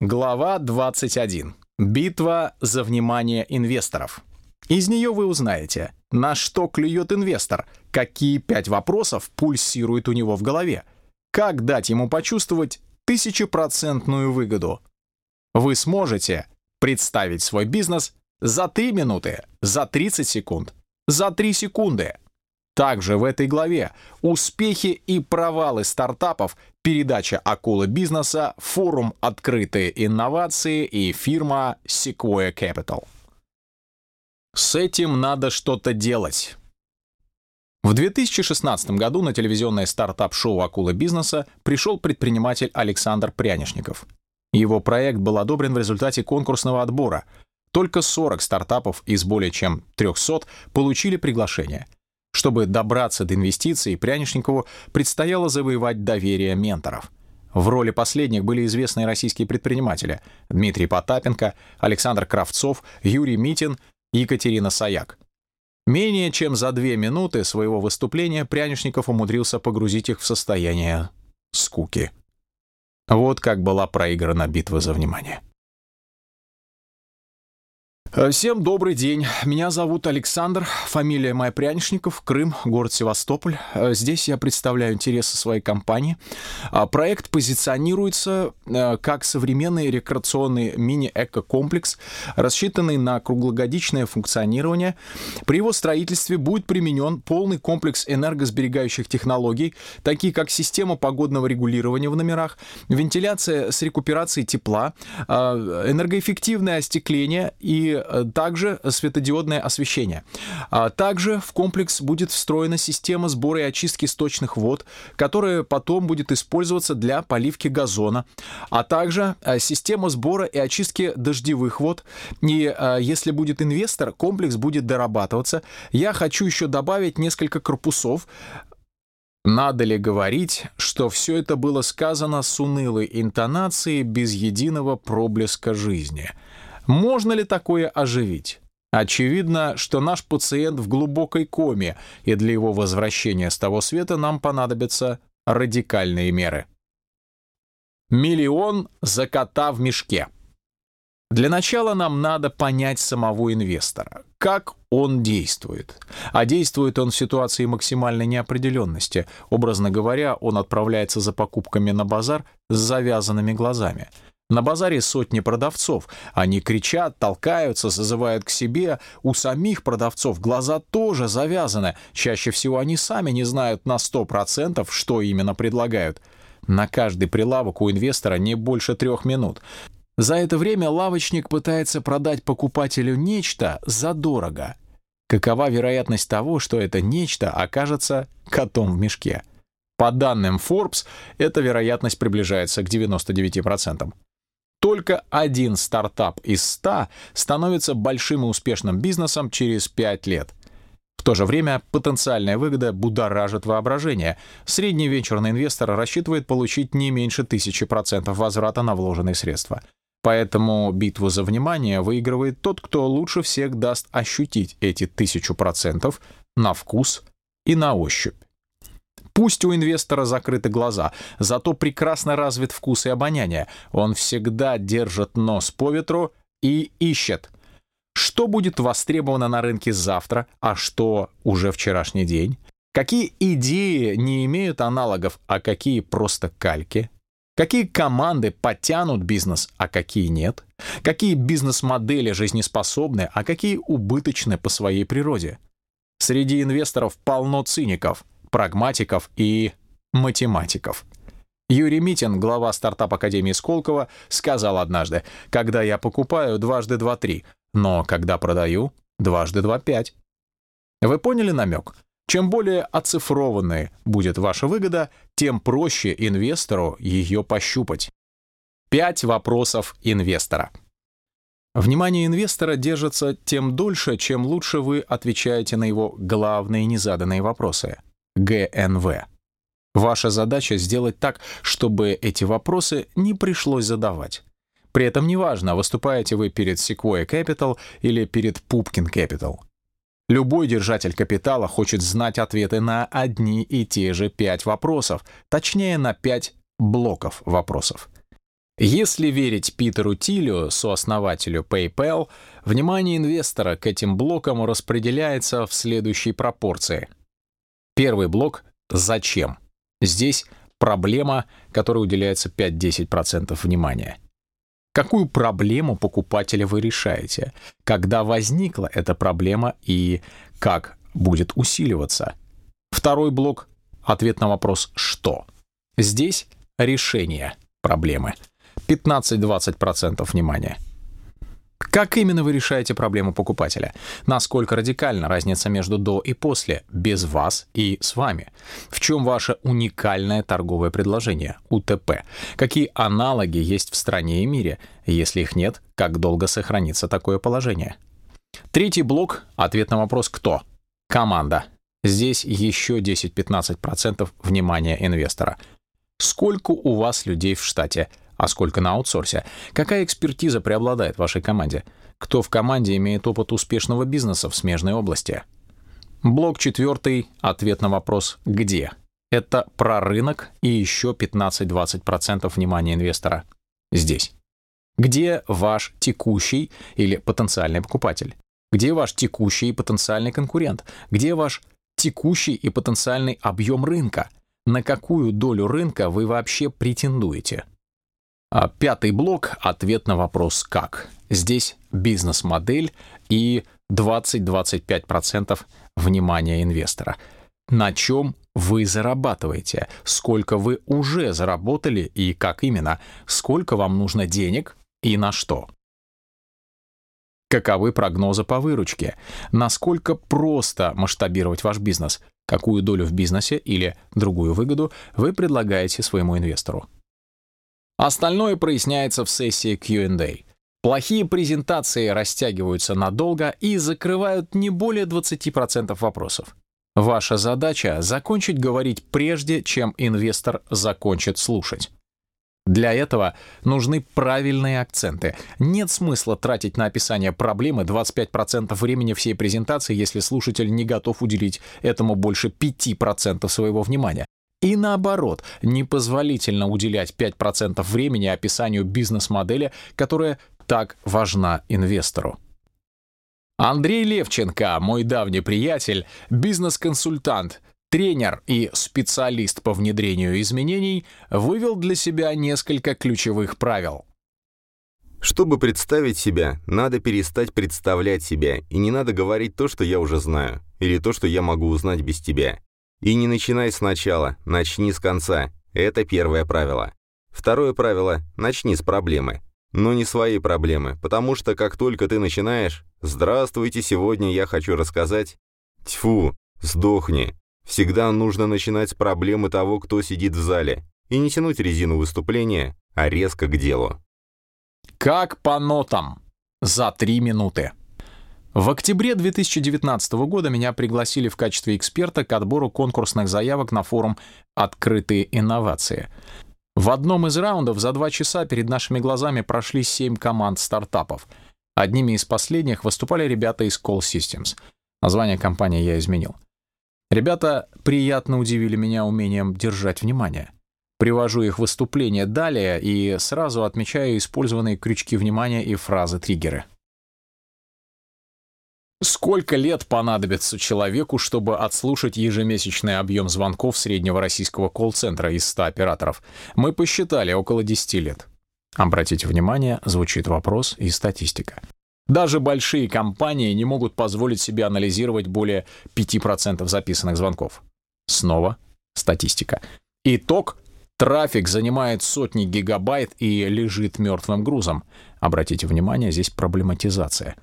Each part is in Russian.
Глава 21. Битва за внимание инвесторов. Из нее вы узнаете, на что клюет инвестор, какие пять вопросов пульсируют у него в голове, как дать ему почувствовать тысячепроцентную выгоду. Вы сможете представить свой бизнес за 3 минуты, за 30 секунд, за 3 секунды. Также в этой главе успехи и провалы стартапов, передача акулы бизнеса, форум «Открытые инновации» и фирма Sequoia Capital. С этим надо что-то делать. В 2016 году на телевизионное стартап-шоу «Акула бизнеса» пришел предприниматель Александр Прянишников. Его проект был одобрен в результате конкурсного отбора. Только 40 стартапов из более чем 300 получили приглашение — чтобы добраться до инвестиций, Прянишникову предстояло завоевать доверие менторов. В роли последних были известные российские предприниматели Дмитрий Потапенко, Александр Кравцов, Юрий Митин, Екатерина Саяк. Менее чем за две минуты своего выступления Прянишников умудрился погрузить их в состояние скуки. Вот как была проиграна битва за внимание. Э, всем добрый день. Меня зовут Александр, фамилия моя Прянишников, Крым, город Севастополь. Э, здесь я представляю интересы своей компании. А, проект позиционируется э, как современный рекреационный мини-эко-комплекс, рассчитанный на круглогодичное функционирование. При его строительстве будет применен полный комплекс энергосберегающих технологий, такие как система погодного регулирования в номерах, вентиляция с рекуперацией тепла, энергоэффективное остекление и Э, также светодиодное освещение. А также в комплекс будет встроена система сбора и очистки сточных вод, которая потом будет использоваться для поливки газона, а также э, система сбора и очистки дождевых вод. И э, если будет инвестор, комплекс будет дорабатываться. Я хочу еще добавить несколько корпусов, надо ли говорить, что все это было сказано с унылой интонацией без единого проблеска жизни — можно ли такое оживить? Очевидно, что наш пациент в глубокой коме, и для его возвращения с того света нам понадобятся радикальные меры. Миллион за кота в мешке. Для начала нам надо понять самого инвестора, как он действует. А действует он в ситуации максимальной неопределенности. Образно говоря, он отправляется за покупками на базар с завязанными глазами — на базаре сотни продавцов. Они кричат, толкаются, созывают к себе. У самих продавцов глаза тоже завязаны. Чаще всего они сами не знают на 100%, что именно предлагают. На каждый прилавок у инвестора не больше трех минут. За это время лавочник пытается продать покупателю нечто задорого. Какова вероятность того, что это нечто окажется котом в мешке? По данным Forbes, эта вероятность приближается к 99%. Только один стартап из 100 становится большим и успешным бизнесом через 5 лет. В то же время потенциальная выгода будоражит воображение. Средний венчурный инвестор рассчитывает получить не меньше 1000% возврата на вложенные средства. Поэтому битву за внимание выигрывает тот, кто лучше всех даст ощутить эти 1000% на вкус и на ощупь. Пусть у инвестора закрыты глаза, зато прекрасно развит вкус и обоняние. Он всегда держит нос по ветру и ищет. Что будет востребовано на рынке завтра, а что уже вчерашний день? Какие идеи не имеют аналогов, а какие просто кальки? Какие команды потянут бизнес, а какие нет? Какие бизнес-модели жизнеспособны, а какие убыточны по своей природе? Среди инвесторов полно циников — прагматиков и математиков. Юрий Митин, глава стартап-академии Сколково, сказал однажды, «Когда я покупаю, дважды два-три, но когда продаю, дважды два-пять». Вы поняли намек? Чем более оцифрованной будет ваша выгода, тем проще инвестору ее пощупать. Пять вопросов инвестора. Внимание инвестора держится тем дольше, чем лучше вы отвечаете на его главные незаданные вопросы. ГНВ. Ваша задача сделать так, чтобы эти вопросы не пришлось задавать. При этом неважно, выступаете вы перед Sequoia Capital или перед Pupkin Capital. Любой держатель капитала хочет знать ответы на одни и те же пять вопросов, точнее на пять блоков вопросов. Если верить Питеру Тилю, сооснователю PayPal, внимание инвестора к этим блокам распределяется в следующей пропорции. Первый блок — «Зачем?». Здесь проблема, которой уделяется 5-10% внимания. Какую проблему покупателя вы решаете? Когда возникла эта проблема и как будет усиливаться? Второй блок — ответ на вопрос «что?». Здесь решение проблемы. 15-20% внимания. Как именно вы решаете проблему покупателя? Насколько радикальна разница между до и после, без вас и с вами? В чем ваше уникальное торговое предложение, УТП? Какие аналоги есть в стране и мире? Если их нет, как долго сохранится такое положение? Третий блок — ответ на вопрос «Кто?». Команда. Здесь еще 10-15% внимания инвестора. Сколько у вас людей в штате? А сколько на аутсорсе. Какая экспертиза преобладает в вашей команде? Кто в команде имеет опыт успешного бизнеса в смежной области? Блок четвертый. Ответ на вопрос «Где?». Это про рынок и еще 15-20% внимания инвестора. Здесь. Где ваш текущий или потенциальный покупатель? Где ваш текущий и потенциальный конкурент? Где ваш текущий и потенциальный объем рынка? На какую долю рынка вы вообще претендуете? А пятый блок — ответ на вопрос «как?». Здесь бизнес-модель и 20-25% внимания инвестора. На чем вы зарабатываете, сколько вы уже заработали и как именно, сколько вам нужно денег и на что. Каковы прогнозы по выручке? Насколько просто масштабировать ваш бизнес? Какую долю в бизнесе или другую выгоду вы предлагаете своему инвестору? Остальное проясняется в сессии Q&A. Плохие презентации растягиваются надолго и закрывают не более 20% вопросов. Ваша задача — закончить говорить прежде, чем инвестор закончит слушать. Для этого нужны правильные акценты. Нет смысла тратить на описание проблемы 25% времени всей презентации, если слушатель не готов уделить этому больше 5% своего внимания. И наоборот, непозволительно уделять 5% времени описанию бизнес-модели, которая так важна инвестору. Андрей Левченко, мой давний приятель, бизнес-консультант, тренер и специалист по внедрению изменений, вывел для себя несколько ключевых правил. Чтобы представить себя, надо перестать представлять себя, и не надо говорить то, что я уже знаю, или то, что я могу узнать без тебя. И не начинай сначала, начни с конца. Это первое правило. Второе правило – начни с проблемы. Но не свои проблемы, потому что как только ты начинаешь «Здравствуйте, сегодня я хочу рассказать...» Тьфу, сдохни. Всегда нужно начинать с проблемы того, кто сидит в зале, и не тянуть резину выступления, а резко к делу. Как по нотам. За три минуты. В октябре 2019 года меня пригласили в качестве эксперта к отбору конкурсных заявок на форум «Открытые инновации». В одном из раундов за два часа перед нашими глазами прошли семь команд стартапов. Одними из последних выступали ребята из Call Systems. Название компании я изменил. Ребята приятно удивили меня умением держать внимание. Привожу их выступление далее и сразу отмечаю использованные крючки внимания и фразы-триггеры. Сколько лет понадобится человеку, чтобы отслушать ежемесячный объем звонков среднего российского колл-центра из 100 операторов? Мы посчитали около 10 лет. Обратите внимание, звучит вопрос и статистика. Даже большие компании не могут позволить себе анализировать более 5% записанных звонков. Снова статистика. Итог Трафик занимает сотни гигабайт и лежит мертвым грузом. Обратите внимание, здесь проблематизация.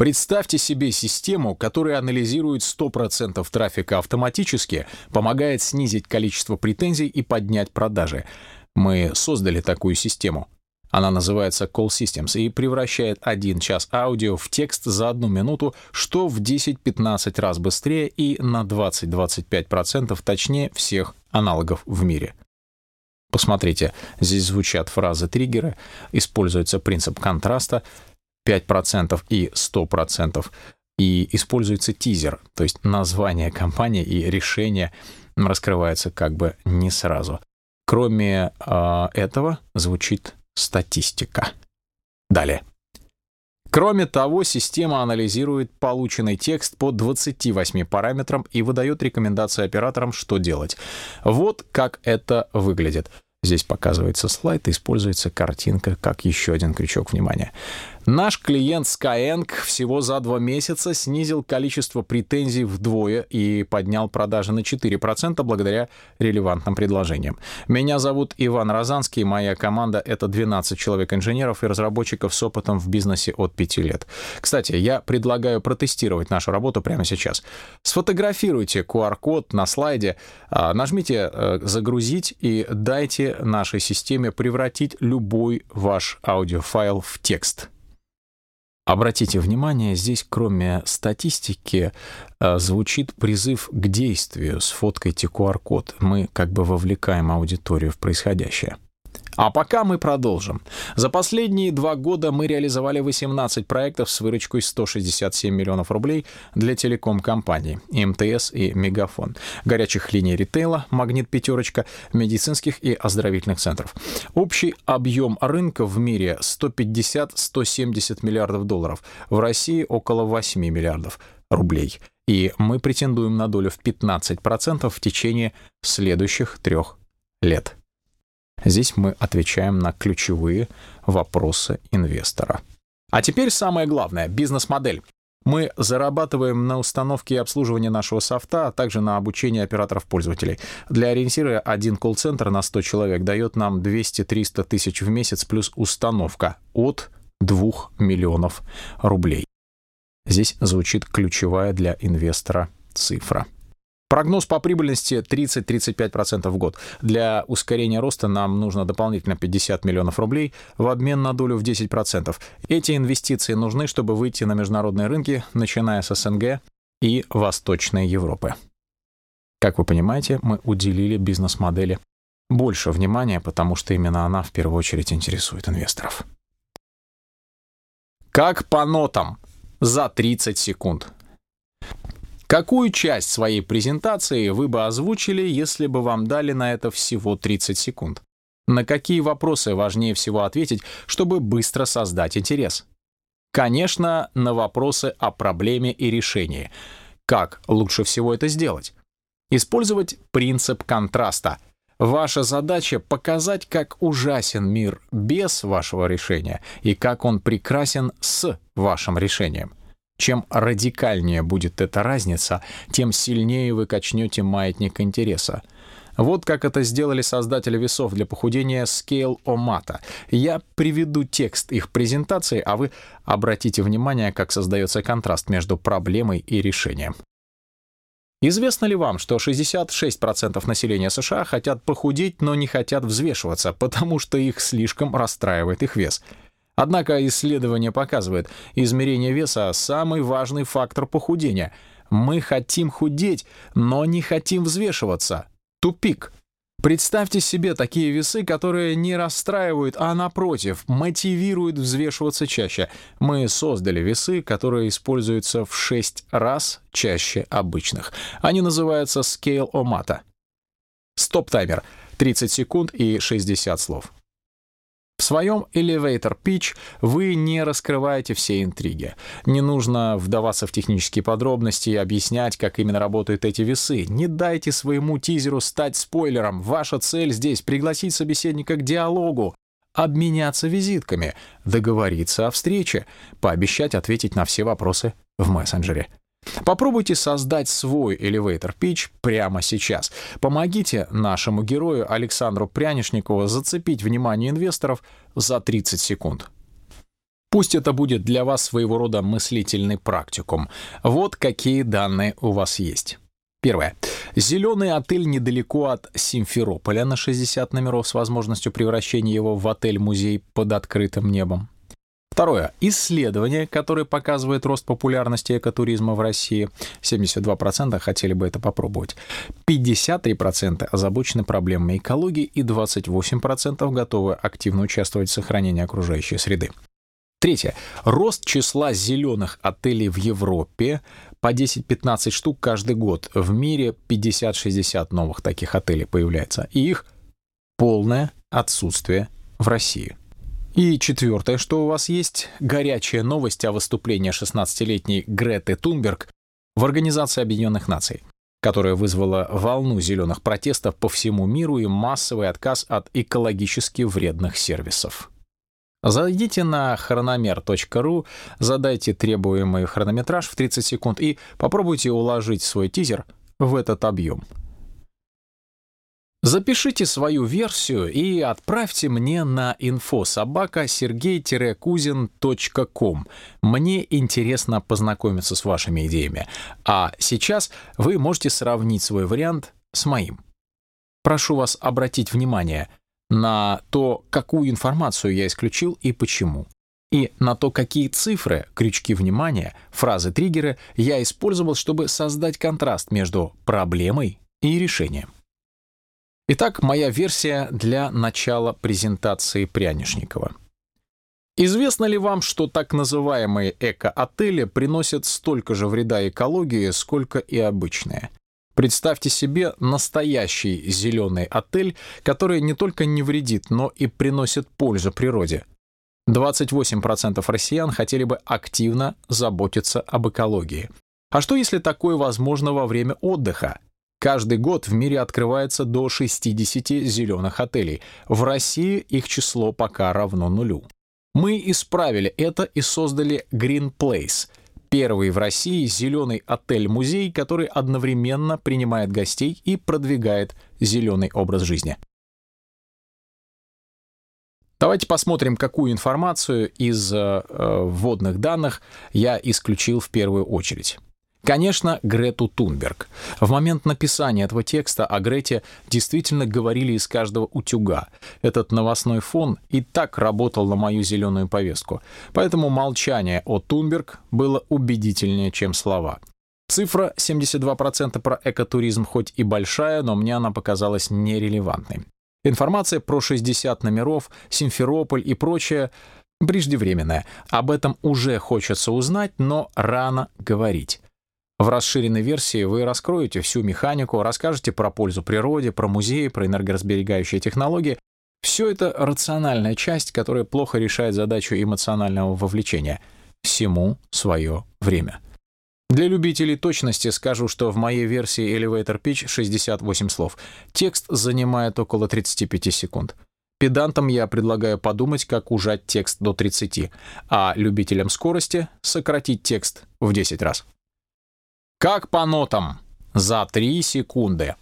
Представьте себе систему, которая анализирует 100% трафика автоматически, помогает снизить количество претензий и поднять продажи. Мы создали такую систему. Она называется Call Systems и превращает один час аудио в текст за одну минуту, что в 10-15 раз быстрее и на 20-25% точнее всех аналогов в мире. Посмотрите, здесь звучат фразы-триггеры, используется принцип контраста, 5% и 100%, и используется тизер, то есть название компании и решение раскрывается как бы не сразу. Кроме э, этого, звучит статистика. Далее. Кроме того, система анализирует полученный текст по 28 параметрам и выдает рекомендации операторам, что делать. Вот как это выглядит. Здесь показывается слайд используется картинка как еще один крючок внимания. Наш клиент Skyeng всего за два месяца снизил количество претензий вдвое и поднял продажи на 4% благодаря релевантным предложениям. Меня зовут Иван Розанский, моя команда — это 12 человек-инженеров и разработчиков с опытом в бизнесе от 5 лет. Кстати, я предлагаю протестировать нашу работу прямо сейчас. Сфотографируйте QR-код на слайде, а, нажмите э, «Загрузить» и дайте нашей системе превратить любой ваш аудиофайл в текст. Обратите внимание, здесь кроме статистики э, звучит призыв к действию. Сфоткайте QR-код. Мы как бы вовлекаем аудиторию в происходящее. А пока мы продолжим. За последние два года мы реализовали 18 проектов с выручкой 167 миллионов рублей для телеком-компаний МТС и Мегафон, горячих линий ритейла, Магнит Пятерочка, медицинских и оздоровительных центров. Общий объем рынка в мире 150-170 миллиардов долларов, в России около 8 миллиардов рублей. И мы претендуем на долю в 15% в течение следующих трех лет. Здесь мы отвечаем на ключевые вопросы инвестора. А теперь самое главное — бизнес-модель. Мы зарабатываем на установке и обслуживании нашего софта, а также на обучении операторов-пользователей. Для ориентира один колл-центр на 100 человек дает нам 200-300 тысяч в месяц плюс установка от 2 миллионов рублей. Здесь звучит ключевая для инвестора цифра. Прогноз по прибыльности 30-35% в год. Для ускорения роста нам нужно дополнительно 50 миллионов рублей в обмен на долю в 10%. Эти инвестиции нужны, чтобы выйти на международные рынки, начиная с СНГ и Восточной Европы. Как вы понимаете, мы уделили бизнес-модели больше внимания, потому что именно она в первую очередь интересует инвесторов. Как по нотам за 30 секунд. Какую часть своей презентации вы бы озвучили, если бы вам дали на это всего 30 секунд? На какие вопросы важнее всего ответить, чтобы быстро создать интерес? Конечно, на вопросы о проблеме и решении. Как лучше всего это сделать? Использовать принцип контраста. Ваша задача — показать, как ужасен мир без вашего решения и как он прекрасен с вашим решением. Чем радикальнее будет эта разница, тем сильнее вы качнете маятник интереса. Вот как это сделали создатели весов для похудения Scale Omata. Я приведу текст их презентации, а вы обратите внимание, как создается контраст между проблемой и решением. Известно ли вам, что 66% населения США хотят похудеть, но не хотят взвешиваться, потому что их слишком расстраивает их вес? Однако исследование показывает, измерение веса — самый важный фактор похудения. Мы хотим худеть, но не хотим взвешиваться. Тупик. Представьте себе такие весы, которые не расстраивают, а напротив, мотивируют взвешиваться чаще. Мы создали весы, которые используются в 6 раз чаще обычных. Они называются Scale Omata. Стоп-таймер. 30 секунд и 60 слов. В своем elevator pitch вы не раскрываете все интриги. Не нужно вдаваться в технические подробности и объяснять, как именно работают эти весы. Не дайте своему тизеру стать спойлером. Ваша цель здесь — пригласить собеседника к диалогу, обменяться визитками, договориться о встрече, пообещать ответить на все вопросы в мессенджере. Попробуйте создать свой elevator pitch прямо сейчас. Помогите нашему герою Александру Прянишникову зацепить внимание инвесторов за 30 секунд. Пусть это будет для вас своего рода мыслительный практикум. Вот какие данные у вас есть. Первое. Зеленый отель недалеко от Симферополя на 60 номеров с возможностью превращения его в отель-музей под открытым небом. Второе. Исследование, которое показывает рост популярности экотуризма в России. 72% хотели бы это попробовать. 53% озабочены проблемами экологии и 28% готовы активно участвовать в сохранении окружающей среды. Третье. Рост числа зеленых отелей в Европе по 10-15 штук каждый год. В мире 50-60 новых таких отелей появляется. И их полное отсутствие в России. И четвертое, что у вас есть, горячая новость о выступлении 16-летней Греты Тунберг в Организации Объединенных Наций, которая вызвала волну зеленых протестов по всему миру и массовый отказ от экологически вредных сервисов. Зайдите на хрономер.ру, задайте требуемый хронометраж в 30 секунд и попробуйте уложить свой тизер в этот объем. Запишите свою версию и отправьте мне на info.sobaka.sergey-kuzin.com. Мне интересно познакомиться с вашими идеями. А сейчас вы можете сравнить свой вариант с моим. Прошу вас обратить внимание на то, какую информацию я исключил и почему. И на то, какие цифры, крючки внимания, фразы-триггеры я использовал, чтобы создать контраст между проблемой и решением. Итак, моя версия для начала презентации Прянишникова. Известно ли вам, что так называемые эко-отели приносят столько же вреда экологии, сколько и обычные? Представьте себе настоящий зеленый отель, который не только не вредит, но и приносит пользу природе. 28% россиян хотели бы активно заботиться об экологии. А что если такое возможно во время отдыха? Каждый год в мире открывается до 60 зеленых отелей. В России их число пока равно нулю. Мы исправили это и создали Green Place, первый в России зеленый отель-музей, который одновременно принимает гостей и продвигает зеленый образ жизни. Давайте посмотрим, какую информацию из э, вводных данных я исключил в первую очередь. Конечно, Грету Тунберг. В момент написания этого текста о Грете действительно говорили из каждого утюга. Этот новостной фон и так работал на мою зеленую повестку. Поэтому молчание о Тунберг было убедительнее, чем слова. Цифра 72% про экотуризм хоть и большая, но мне она показалась нерелевантной. Информация про 60 номеров, Симферополь и прочее преждевременная. Об этом уже хочется узнать, но рано говорить. В расширенной версии вы раскроете всю механику, расскажете про пользу природе, про музеи, про энергосберегающие технологии. Все это рациональная часть, которая плохо решает задачу эмоционального вовлечения. Всему свое время. Для любителей точности скажу, что в моей версии Elevator Pitch 68 слов. Текст занимает около 35 секунд. Педантам я предлагаю подумать, как ужать текст до 30, а любителям скорости — сократить текст в 10 раз. Как по нотам. За 3 секунды.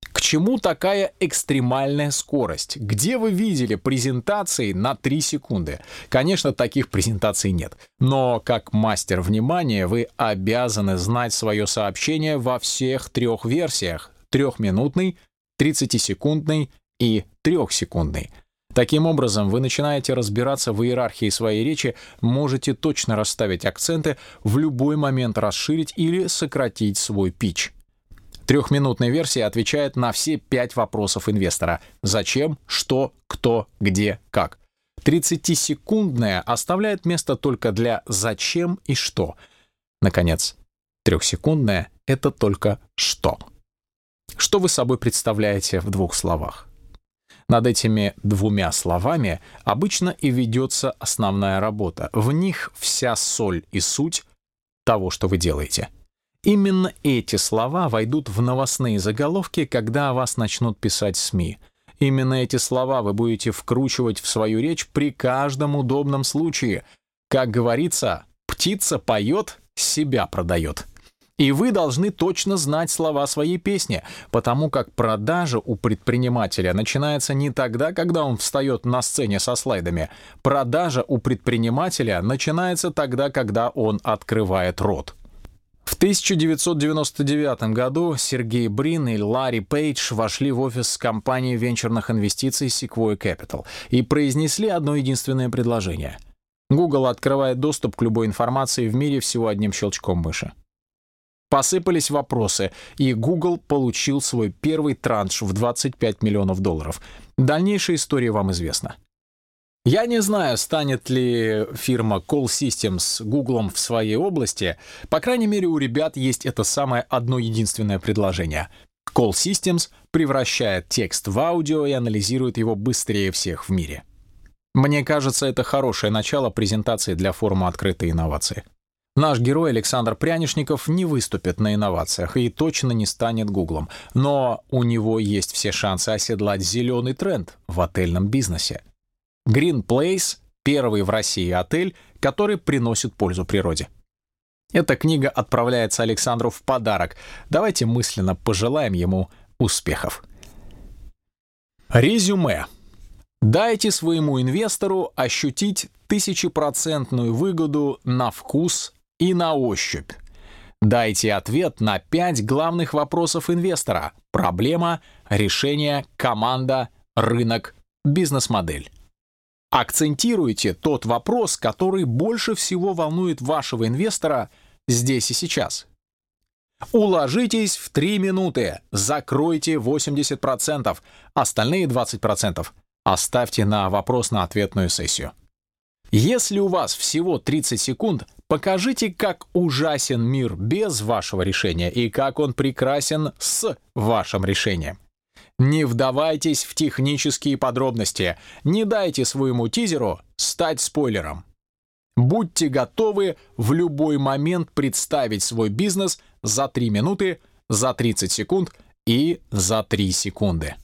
К чему такая экстремальная скорость? Где вы видели презентации на 3 секунды? Конечно, таких презентаций нет. Но как мастер внимания вы обязаны знать свое сообщение во всех трех версиях. Трехминутный, 30-секундный и трехсекундный. Таким образом, вы начинаете разбираться в иерархии своей речи, можете точно расставить акценты, в любой момент расширить или сократить свой пич. Трехминутная версия отвечает на все пять вопросов инвестора. Зачем, что, кто, где, как. 30-секундная оставляет место только для «зачем» и «что». Наконец, трехсекундная — это только «что». Что вы собой представляете в двух словах? Над этими двумя словами обычно и ведется основная работа. В них вся соль и суть того, что вы делаете. Именно эти слова войдут в новостные заголовки, когда о вас начнут писать СМИ. Именно эти слова вы будете вкручивать в свою речь при каждом удобном случае. Как говорится, птица поет, себя продает. И вы должны точно знать слова своей песни, потому как продажа у предпринимателя начинается не тогда, когда он встает на сцене со слайдами. Продажа у предпринимателя начинается тогда, когда он открывает рот. В 1999 году Сергей Брин и Ларри Пейдж вошли в офис компании венчурных инвестиций Sequoia Capital и произнесли одно единственное предложение. Google открывает доступ к любой информации в мире всего одним щелчком мыши. Посыпались вопросы, и Google получил свой первый транш в 25 миллионов долларов. Дальнейшая история вам известна. Я не знаю, станет ли фирма Call Systems Google в своей области. По крайней мере, у ребят есть это самое одно единственное предложение. Call Systems превращает текст в аудио и анализирует его быстрее всех в мире. Мне кажется, это хорошее начало презентации для форума «Открытые инновации». Наш герой Александр Прянишников не выступит на инновациях и точно не станет Гуглом, но у него есть все шансы оседлать зеленый тренд в отельном бизнесе. Green Place — первый в России отель, который приносит пользу природе. Эта книга отправляется Александру в подарок. Давайте мысленно пожелаем ему успехов. Резюме. Дайте своему инвестору ощутить тысячепроцентную выгоду на вкус и на ощупь. Дайте ответ на пять главных вопросов инвестора. Проблема, решение, команда, рынок, бизнес-модель. Акцентируйте тот вопрос, который больше всего волнует вашего инвестора здесь и сейчас. Уложитесь в 3 минуты, закройте 80%, остальные 20% оставьте на вопрос на ответную сессию. Если у вас всего 30 секунд, покажите, как ужасен мир без вашего решения и как он прекрасен с вашим решением. Не вдавайтесь в технические подробности, не дайте своему тизеру стать спойлером. Будьте готовы в любой момент представить свой бизнес за 3 минуты, за 30 секунд и за 3 секунды.